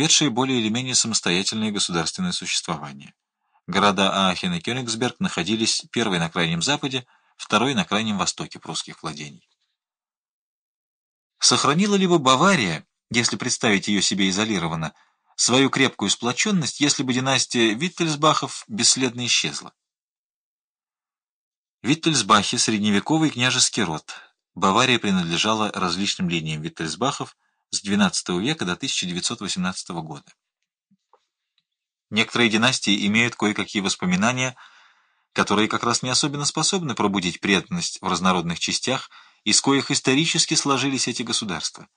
ведшие более или менее самостоятельное государственное существование. Города Аахен и Кёнигсберг находились первый на крайнем западе, второй на крайнем востоке прусских владений. Сохранила ли бы Бавария, если представить ее себе изолированно, свою крепкую сплоченность, если бы династия Виттельсбахов бесследно исчезла? Виттельсбахи – средневековый княжеский род. Бавария принадлежала различным линиям Виттельсбахов с XII века до 1918 года. Некоторые династии имеют кое-какие воспоминания, которые как раз не особенно способны пробудить преданность в разнородных частях, из коих исторически сложились эти государства.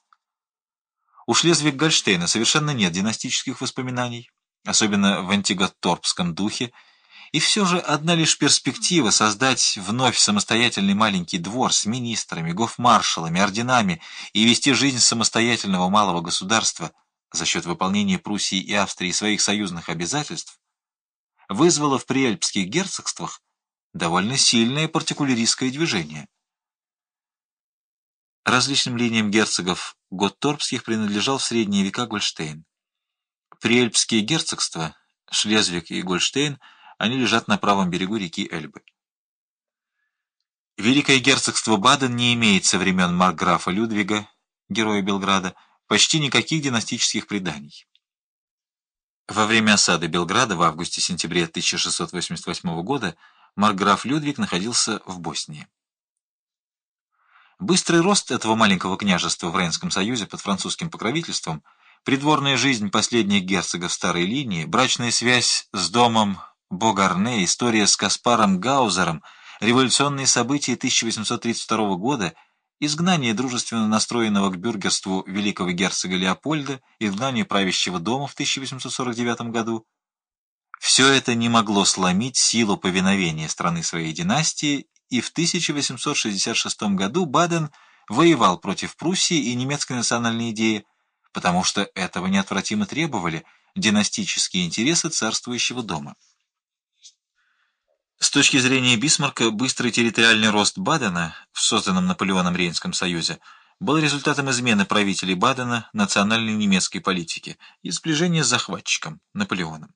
У Шлезвиг-Гольштейна совершенно нет династических воспоминаний, особенно в антиготторпском духе, и все же одна лишь перспектива создать вновь самостоятельный маленький двор с министрами, гофмаршалами, орденами и вести жизнь самостоятельного малого государства за счет выполнения Пруссии и Австрии своих союзных обязательств вызвала в приэльпских герцогствах довольно сильное партикуляристское движение. Различным линиям герцогов Готторпских принадлежал в средние века Гольштейн. Приэльпские герцогства, Шлезвиг и Гольштейн – они лежат на правом берегу реки Эльбы. Великое герцогство Баден не имеет со времен маркграфа Людвига, героя Белграда, почти никаких династических преданий. Во время осады Белграда в августе-сентябре 1688 года маркграф Людвиг находился в Боснии. Быстрый рост этого маленького княжества в Рейнском союзе под французским покровительством, придворная жизнь последних герцогов старой линии, брачная связь с домом Богарне, история с Каспаром Гаузером, революционные события 1832 года, изгнание дружественно настроенного к бюргерству великого герцога Леопольда, изгнание правящего дома в 1849 году. Все это не могло сломить силу повиновения страны своей династии, и в 1866 году Баден воевал против Пруссии и немецкой национальной идеи, потому что этого неотвратимо требовали династические интересы царствующего дома. С точки зрения Бисмарка, быстрый территориальный рост Бадена в созданном Наполеоном Рейнском союзе был результатом измены правителей Бадена национальной немецкой политики и сближения с захватчиком Наполеоном.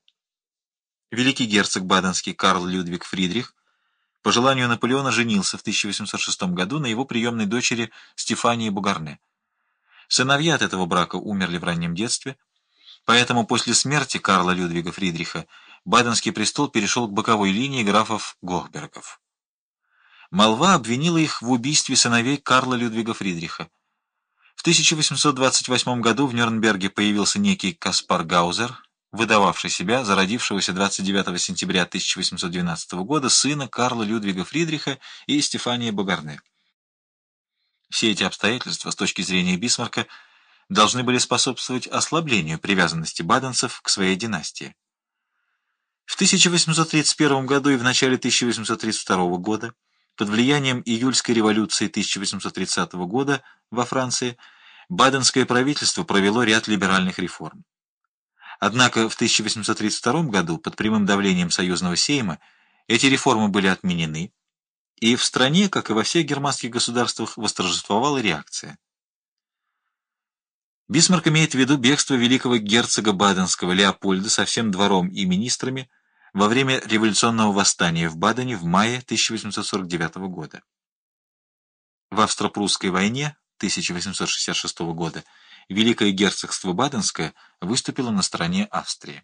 Великий герцог баденский Карл Людвиг Фридрих по желанию Наполеона женился в 1806 году на его приемной дочери Стефании Бугарне. Сыновья от этого брака умерли в раннем детстве, поэтому после смерти Карла Людвига Фридриха Баденский престол перешел к боковой линии графов Гохбергов. Молва обвинила их в убийстве сыновей Карла Людвига Фридриха. В 1828 году в Нюрнберге появился некий Каспар Гаузер, выдававший себя за родившегося 29 сентября 1812 года сына Карла Людвига Фридриха и Стефания Багарне. Все эти обстоятельства, с точки зрения Бисмарка, должны были способствовать ослаблению привязанности баденцев к своей династии. В 1831 году и в начале 1832 года, под влиянием июльской революции 1830 года во Франции, Баденское правительство провело ряд либеральных реформ. Однако в 1832 году под прямым давлением союзного сейма эти реформы были отменены, и в стране, как и во всех германских государствах, восторжествовала реакция. Бисмарк имеет в виду бегство великого герцога Баденского Леопольда со всем двором и министрами во время революционного восстания в Бадене в мае 1849 года. В Австро-Прусской войне 1866 года Великое герцогство Баденское выступило на стороне Австрии.